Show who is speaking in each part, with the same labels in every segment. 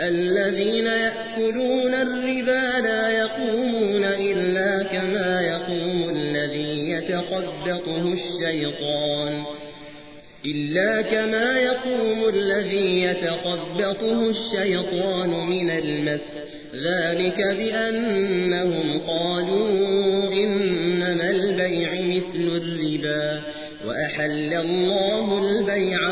Speaker 1: الذين يأكلون الربا لا يقومون إلا كما يقوم الذي يتخبطه الشيطان. إلا كما يقوم الذي يتخبطه الشيطان من المس. ذلك بأنهم قالوا إنما البيع مثل الربا. وأحل الله البيع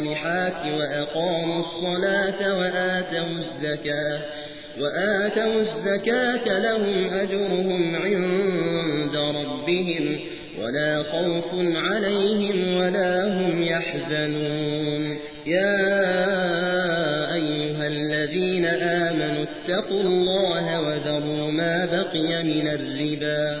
Speaker 1: الصالحات وأقاموا الصلاة وآتوا الزكاة وآتوا الزكاة لهم أجرهم عند ربهم ولا خوف عليهم ولا هم يحزنون. يا أيها الذين آمنوا اتقوا الله وذروا ما بقي من الربا.